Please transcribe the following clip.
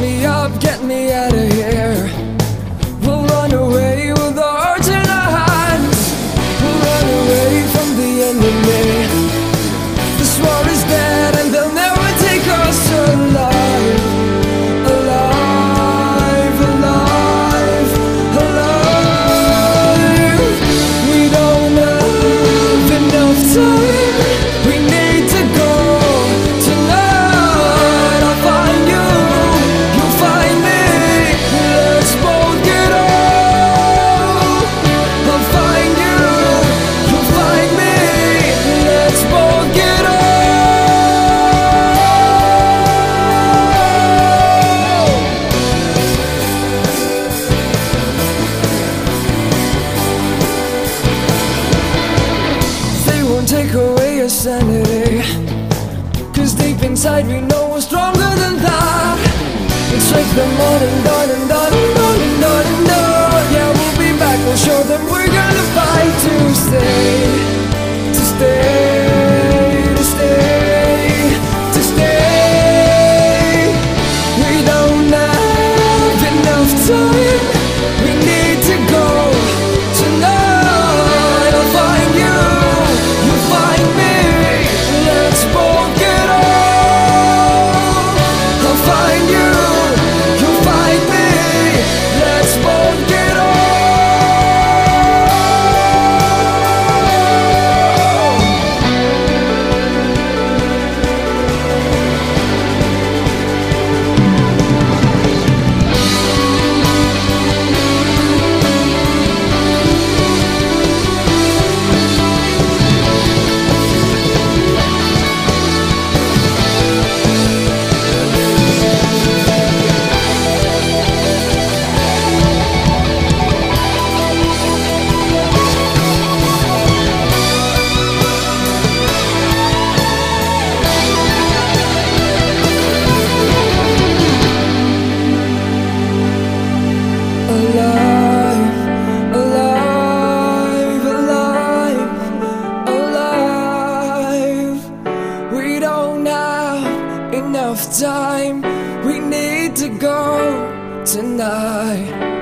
me up, get me out of here. insanity Cause deep inside we know we're stronger than that. It's like the morning dawn we need to go tonight.